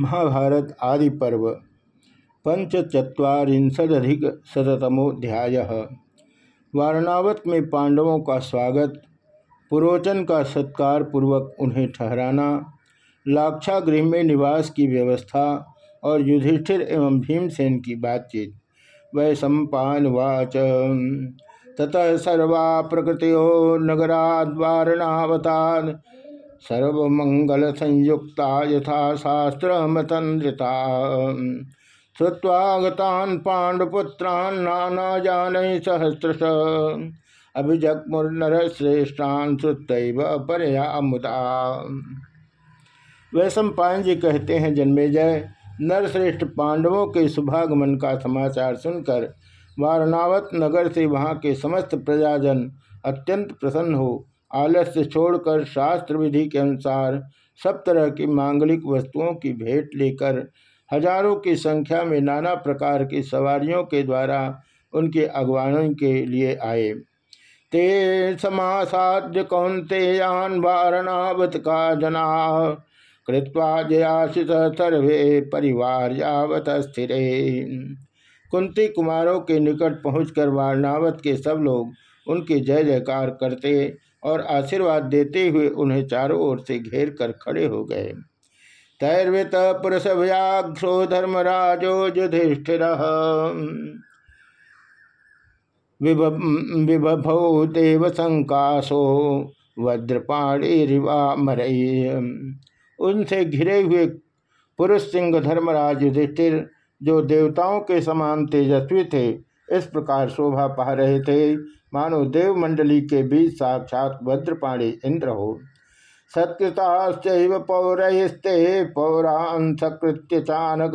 महाभारत आदि पर्व पंच पंचचत्वारिंशदधिक शतमोध्याय वारणावत में पांडवों का स्वागत, पुरोचन का सत्कार पूर्वक उन्हें ठहराना, लाक्षागृह में निवास की व्यवस्था और युधिष्ठिर एवं भीमसेन की बातचीत। वै सम्पावाच ततः सर्वा प्रकृतियो नगराद्वारणावता सर्वमंगल संयुक्ता यथा शास्त्र मतंद्रिता श्रुवागतान पांडुपुत्रान नाना जान सहस्रश। अभिजगमुर्नर श्रेष्ठान श्रुतैव परया मुदा वैश्व पायन जी कहते हैं जन्मेजय नरश्रेष्ठ पांडवों के शुभागमन का समाचार सुनकर वारणावत नगर से वहाँ के समस्त प्रजाजन अत्यंत प्रसन्न हो। आलस्य छोड़कर शास्त्र विधि के अनुसार सब तरह की मांगलिक वस्तुओं की भेंट लेकर हज़ारों की संख्या में नाना प्रकार की सवारियों के द्वारा उनके अगवानों के लिए आए। ते समासाद्य कौंतेयान वारणावत का जना। कृत्वा जयाशित सर्वे परिवार यावत स्थिर। कुंती कुमारों के निकट पहुंचकर वारणावत के सब लोग उनके जय जयकार करते और आशीर्वाद देते हुए उन्हें चारों ओर से घेर कर खड़े हो गए। तैर्वित पुरुष व्याघ्रो धर्मराजो युधिष्ठिर विभभौ देव संकाशो वज्रपाणी रिवा मरई उनसे घिरे हुए पुरुष सिंह धर्मराज युधिष्ठिर, जो देवताओं के समान तेजस्वी थे, इस प्रकार शोभा पा रहे थे मानो देव मंडली के बीच साक्षात वज्रपाणी इंद्र हो। सत्कृता पौरस्ते पौरान सकृत्य चानक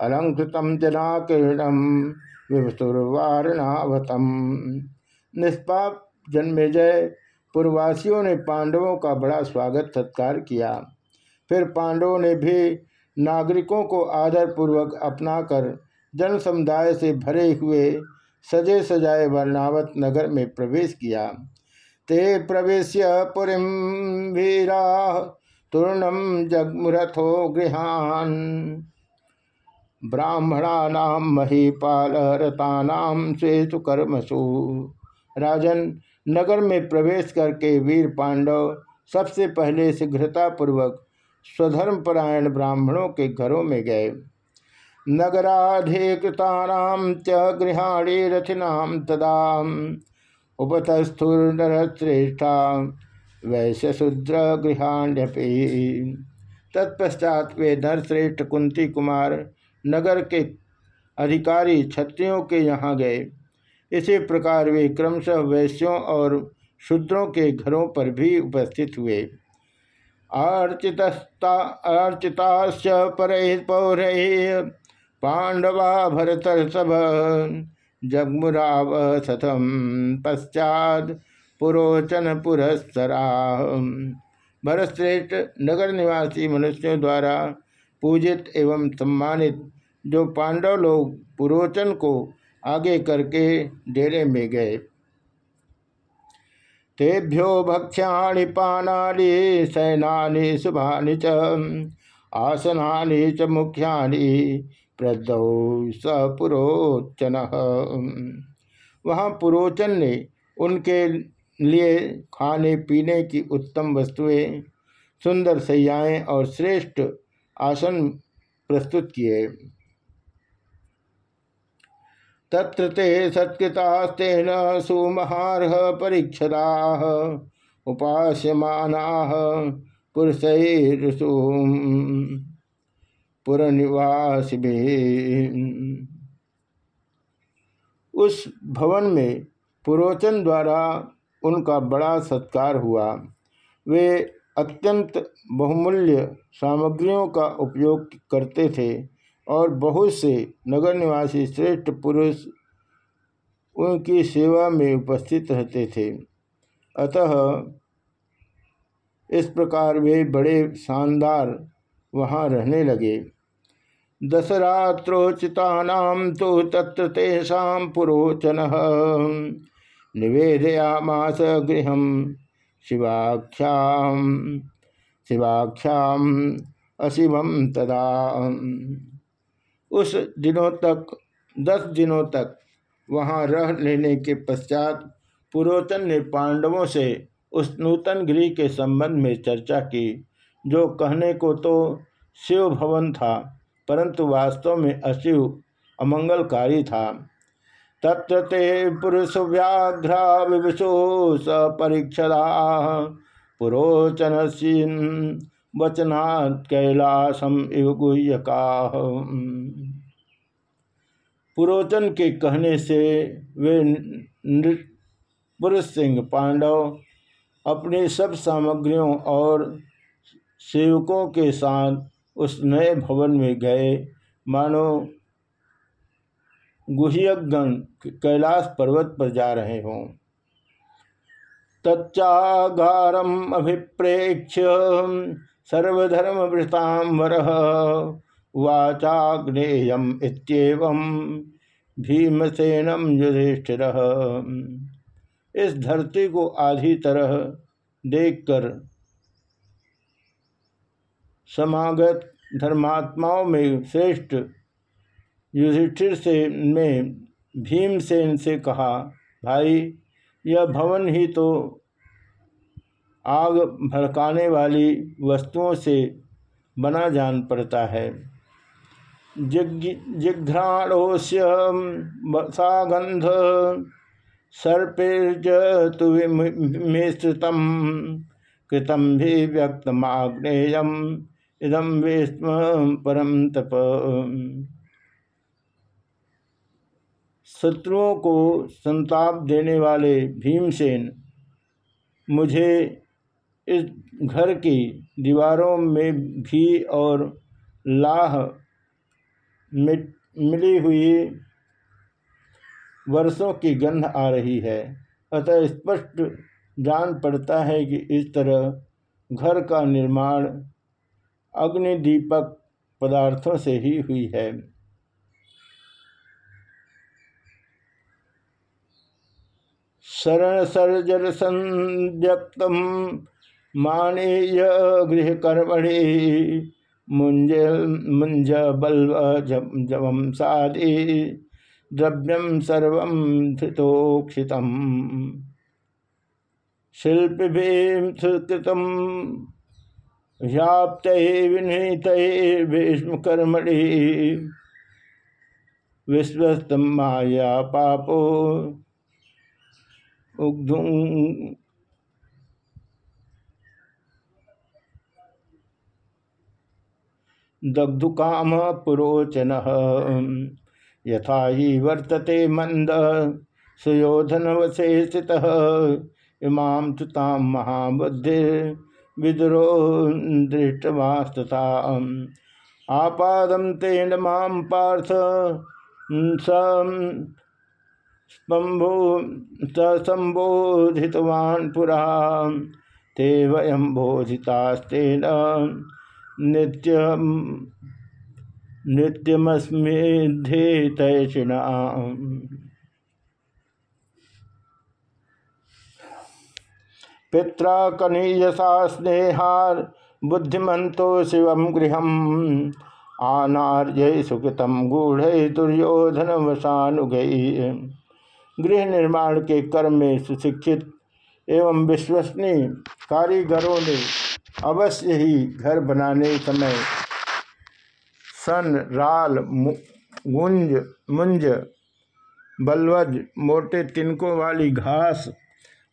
अलंकृत जनाकीर्णम विवसुर्वारणावतम निष्पाप जन्मेजय पूर्वासियों ने पांडवों का बड़ा स्वागत सत्कार किया। फिर पांडवों ने भी नागरिकों को आदरपूर्वक अपनाकर जन समुदाय से भरे हुए सजे सजाए वर्णावत नगर में प्रवेश किया। ते प्रवेश पुरी वीरा तूर्णम जगमुरथो गृहान। ब्राह्मणा महीपाल रतानाम स्वेशु कर्मसु। राजन नगर में प्रवेश करके वीर पांडव सबसे पहले शीघ्रतापूर्वक स्वधर्मपरायण ब्राह्मणों के घरों में गए। नगराधिकृतानाम च गृहाणी रथिनाम तदा उपतस्थुर्नरश्रेष्ठा वैश्य शूद्र गृहाण्यपि तत्पश्चात वे नरश्रेष्ठ कुंती कुमार नगर के अधिकारी क्षत्रियों के यहाँ गए। इसी प्रकार वे क्रमशः वैश्यों और शूद्रों के घरों पर भी उपस्थित हुए। अर्चितस्ता, अर्चिताश्च पर पौर पांडवा भरतर्षभ। जगमुराव सतम पश्चात पुरोचन पुरस्सरा भरतश्रेष्ठ नगर निवासी मनुष्यों द्वारा पूजित एवं सम्मानित जो पांडव लोग पुरोचन को आगे करके डेरे में गए। तेभ्यो भक्ष्याणि पानानि, सैनानि, शुभानि च, आसनानि च मुख्यानि प्रदौ स पुरोचन वहाँ पुरोचन ने उनके लिए खाने पीने की उत्तम वस्तुएँ, सुंदर सैयाएँ और श्रेष्ठ आसन प्रस्तुत किए। तत्र ते सत्कृतास्तेन सुमहारह परीक्षदा उपास्यमाना पुरुषु पुरनिवास भी उस भवन में पुरोचन द्वारा उनका बड़ा सत्कार हुआ। वे अत्यंत बहुमूल्य सामग्रियों का उपयोग करते थे और बहुत से नगर निवासी श्रेष्ठ पुरुष उनकी सेवा में उपस्थित रहते थे। अतः इस प्रकार वे बड़े शानदार वहाँ रहने लगे। दसरात्रोचिता तो तत्र तेषा पुरोचन। निवेदयामास गृह शिवाख्या शिवाख्या अशिवम तदा। उस दिनों तक, दस दिनों तक वहाँ रह लेने के पश्चात पुरोचन ने पांडवों से उस नूतन गृह के संबंध में चर्चा की। जो कहने को तो शिव भवन था, परंतु वास्तव में अशिव अमंगलकारी था। तत्र ते पुरुष व्याघ्रा विवशो सपरीक्षदा पुरोचन वचना कैलासम इव गुह्यका। पुरोचन के कहने से वे पुरुष सिंह पांडव अपनी सब सामग्रियों और सेवकों के साथ उस नए भवन में गए। मानो गुह्यगण कैलाश पर्वत पर जा रहे हों। तच्चागारम अभिप्रेक्ष सर्वधर्म वृतांबर वाचाग्नेयम इतम भीमसेनम युधिष्ठिर। इस धरती को आधी तरह देखकर समागत धर्मात्माओं में श्रेष्ठ। युधिष्ठिर से में भीमसेन से कहा, भाई, यह भवन ही तो आग भड़काने वाली वस्तुओं से बना जान पड़ता है। जिघ्राणोस्य सागंध सर्पेज तु मिश्रितम कृतम भी व्यक्त व्यक्तमाग्नेयम इदम विस्म परम तप। शत्रुओं को संताप देने वाले भीमसेन, मुझे इस घर की दीवारों में घी और लाह मिली हुई वर्षों की गंध आ रही है। अतः स्पष्ट जान पड़ता है कि इस तरह घर का निर्माण अग्निदीपक पदार्थों से ही हुई है। शरण सर्जर संव्यक्त मानेय गृह कर्मणि मुंज मुंज बल्व जवम साधि द्रव्यम सर्व धृतोक्षित शिल्पीकृत व्याप्त विनीत भीष्मकर्मणि। विश्वस्त माया पापो उग्धु। दग्धुकाम पुरोचन। यथा ही वर्तते मंद सुयोधन वशेषित इमाम तुताम महाबुद्धि विद्रो दृष्टवास्तता आपादम तेन माम पार्थ संबोधितवान् पुरा ते वयम बोधितास्तेन नित्यम नित्यमस्मेध्येतैषिणा पिता कनीयसा स्नेहार बुद्धिमतो शिव गृह आनार्य सुकृत गूढ़ दुर्योधन वसानुगई गृह निर्माण के कर्म में सुशिक्षित एवं विश्वसनीय कारीगरों ने अवश्य ही घर बनाने समय सन, राल गुंज, मुंज, बलवज, मोटे तिनकों वाली घास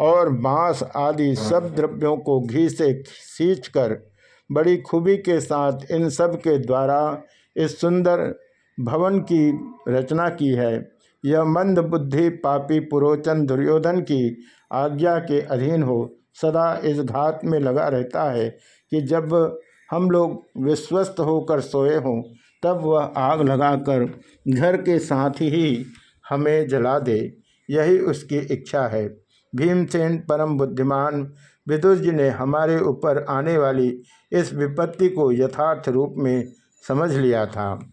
और बाँस आदि सब द्रव्यों को घी से सींचकर बड़ी खूबी के साथ इन सब के द्वारा इस सुंदर भवन की रचना की है। यह मंद बुद्धि पापी पुरोचन दुर्योधन की आज्ञा के अधीन हो, सदा इस घात में लगा रहता है कि जब हम लोग विश्वस्त होकर सोए हों, तब वह आग लगाकर घर के साथ ही हमें जला दे। यही उसकी इच्छा है। भीमसेन परम बुद्धिमान विदुर जी ने हमारे ऊपर आने वाली इस विपत्ति को यथार्थ रूप में समझ लिया था।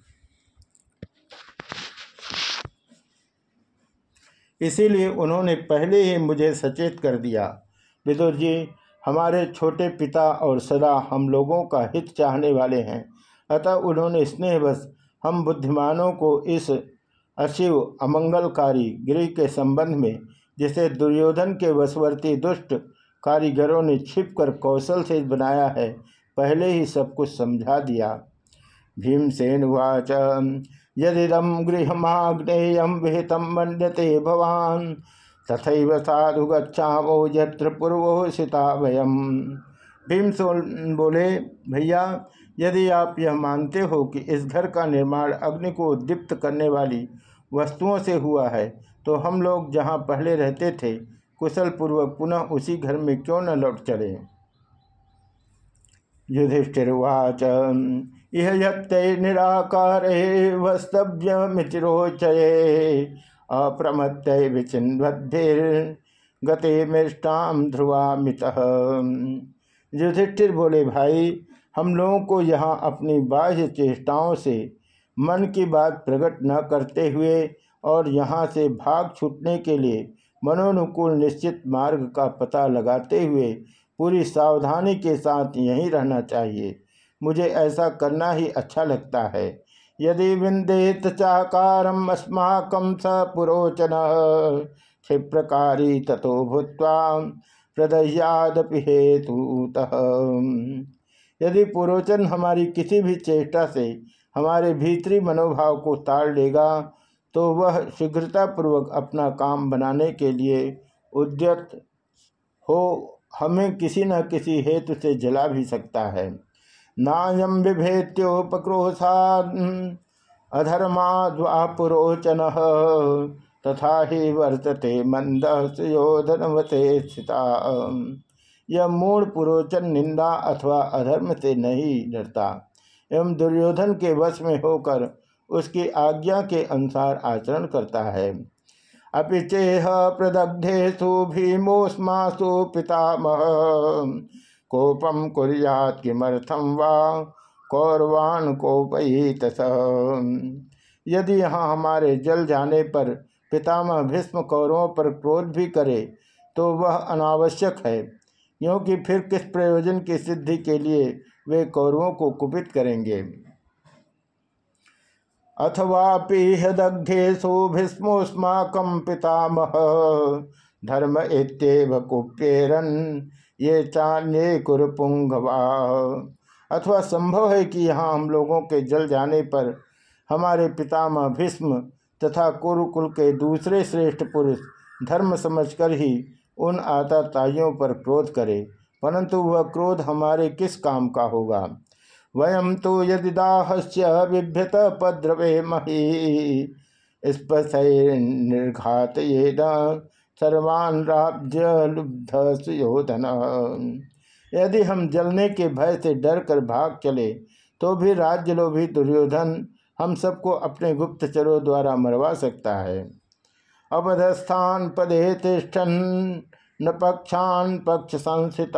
इसीलिए उन्होंने पहले ही मुझे सचेत कर दिया। विदुर जी हमारे छोटे पिता और सदा हम लोगों का हित चाहने वाले हैं। अतः उन्होंने स्नेहवश हम बुद्धिमानों को इस अशिव अमंगलकारी गृह के संबंध में जिसे दुर्योधन के वशवर्ती दुष्ट कारीगरों ने छिपकर कौशल से बनाया है, पहले ही सब कुछ समझा दिया। भीमसेन वाच यदिदम गृहमाग्नेय विहित मंडते भवान तथा साधु गच्छामो यत्र पूर्वोषिता वयम भीमसेन बोले, भैया, यदि आप यह मानते हो कि इस घर का निर्माण अग्नि को उद्दीप्त करने वाली वस्तुओं से हुआ है। तो हम लोग जहाँ पहले रहते थे कुशल पूर्वक पुनः उसी घर में क्यों न लौट चले? युधिष्ठिर्वाच इह यत्ते निराकार वस्तव्य मिचिरोचये, अप्रमत्त गते मिष्टाम ध्रुवामित। युधिष्ठिर बोले, भाई, हम लोगों को यहाँ अपनी बाह्य चेष्टाओं से मन की बात प्रकट न करते हुए और यहाँ से भाग छूटने के लिए मनोनुकूल निश्चित मार्ग का पता लगाते हुए पूरी सावधानी के साथ यहीं रहना चाहिए। मुझे ऐसा करना ही अच्छा लगता है। यदि विंदेत चाकारम अस्माकम स पुरोचन क्षिप्रकारी तथो भूत्वा प्रदह्यादपि हेतुत। यदि पुरोचन हमारी किसी भी चेष्टा से हमारे भीतरी मनोभाव को ताड़ लेगा तो वह शीघ्रतापूर्वक अपना काम बनाने के लिए उद्यत हो, हमें किसी न किसी हेतु से जला भी सकता है। नायम बिभेत्योपक्रोशा अधर्माद्वापुरोचन, तथा ही वर्तते मंद सुयोधनवते स्थिता। यह मूल पुरोचन, निंदा अथवा अधर्म से नहीं डरता। एवं दुर्योधन के वश में होकर उसकी आज्ञा के अनुसार आचरण करता है। अपि चेह प्रदग्धेशु भीमोस्मासु पितामह। कोपम कुरियात किमर्थम वा? कौरवान कोपयित यदि यहाँ हमारे जल जाने पर पितामह भीष्म कौरवों पर क्रोध भी करे तो वह अनावश्यक है, क्योंकि फिर किस प्रयोजन की सिद्धि के लिए वे कौरवों को कुपित करेंगे। अथवापि हदग्धेशु भीष्मोस्माकं पितामह। धर्म इत्येव कुप्येरन, ये चान्ये कुरुपुंगवा। अथवा संभव है कि यहाँ हम लोगों के जल जाने पर हमारे पितामह भीष्म तथा कुरुकुल के दूसरे श्रेष्ठ पुरुष धर्म समझकर ही उन आता ताइयों पर क्रोध करे। परंतु वह क्रोध हमारे किस काम का होगा? वयम तो यदि दाहस्य बिभ्यत पद्रवे मही। स्पशैर्घात सर्वान् राज्य लुब्ध सुयोधन। यदि हम जलने के भय से डर कर भाग चले तो भी राज्य लोभी दुर्योधन हम सबको अपने गुप्तचरों द्वारा मरवा सकता है। अवधस्थान पदे तिष्ठन। न पक्षान पक्ष संस्थित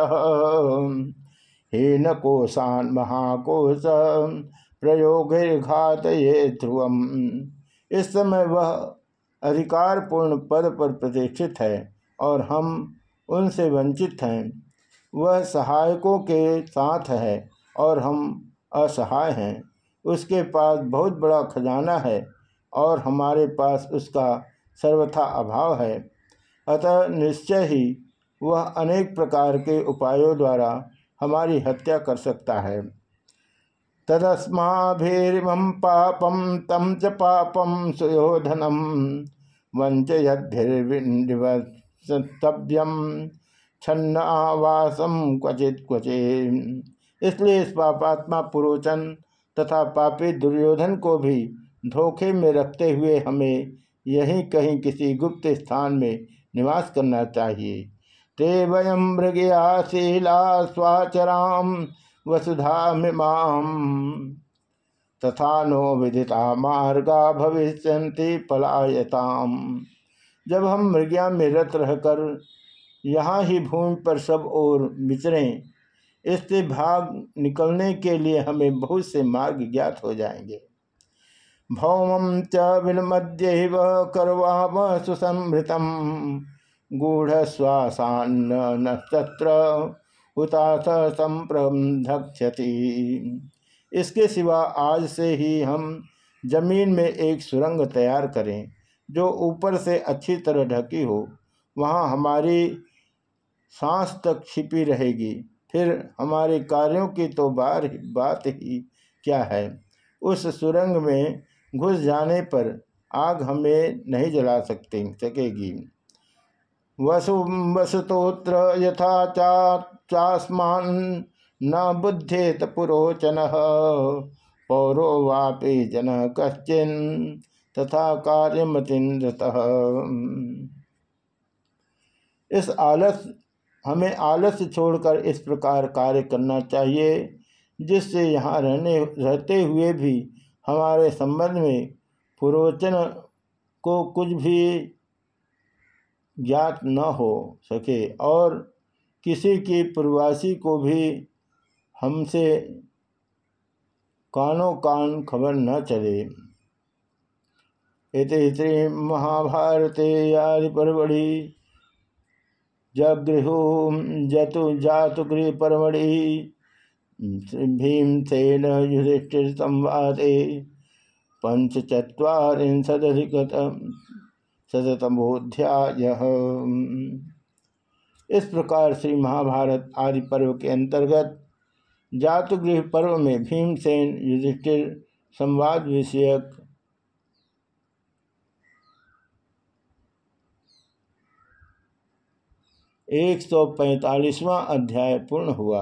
हे न कोशान महाकोश, प्रयोग घात ये ध्रुवम। इस समय वह अधिकारपूर्ण पद पर प्रतिष्ठित है और हम उनसे वंचित हैं। वह सहायकों के साथ है और हम असहाय हैं। उसके पास बहुत बड़ा खजाना है और हमारे पास उसका सर्वथा अभाव है। अतः निश्चय ही वह अनेक प्रकार के उपायों द्वारा हमारी हत्या कर सकता है। तदस्माभिर्मम पापम तम च पापम सुयोधनम वंचयद्भिर्विवस्तव्यम छन्नावासम क्वचित क्वचे इसलिए इस पापात्मा पुरोचन तथा पापी दुर्योधन को भी धोखे में रखते हुए हमें यहीं कहीं किसी गुप्त स्थान में निवास करना चाहिए। ते वयम मृगयाशीला स्वाचराम वसुधा तथा नो विदिता मार्गा भविष्य पलायताम। जब हम मृगया में रत रहकर यहाँ ही भूमि पर सब ओर विचरें इससे भाग निकलने के लिए हमें बहुत से मार्ग ज्ञात हो जाएँगे। भौम च विलमद्य करवाम सुसमृतम गूढ़ श्वासान्न इसके सिवा आज से ही हम ज़मीन में एक सुरंग तैयार करें, जो ऊपर से अच्छी तरह ढकी हो। वहाँ हमारी सांस तक छिपी रहेगी। फिर हमारे कार्यों की तो बार बात ही क्या है। उस सुरंग में घुस जाने पर आग हमें नहीं जला सकते, सकेगी। वसु वसुतोत्र यथा चा चास्मान न बुद्धेत पुरोचन, पौरो वापे जन कश्चिन तथा कार्यमतिन्द्रत इस आलस, हमें आलस्य छोड़कर इस प्रकार कार्य करना चाहिए, जिससे यहाँ रहने, रहते हुए भी हमारे संबंध में पूर्वचन को कुछ भी ज्ञात न हो सके और किसी की पूर्वासी को भी हमसे कानों कान खबर न चले। इति श्री महाभारते आदि परवड़ी जगृहु जतु जातु गृह भीमसेन युधिष्ठिर संवादे पंचचत्वारिशदिक शतमोध्याय इस प्रकार श्री महाभारत आदि पर्व के अंतर्गत जातुगृह पर्व में भीमसेन युधिष्ठिर संवाद विषयक एक सौ पैंतालीसवां अध्याय पूर्ण हुआ।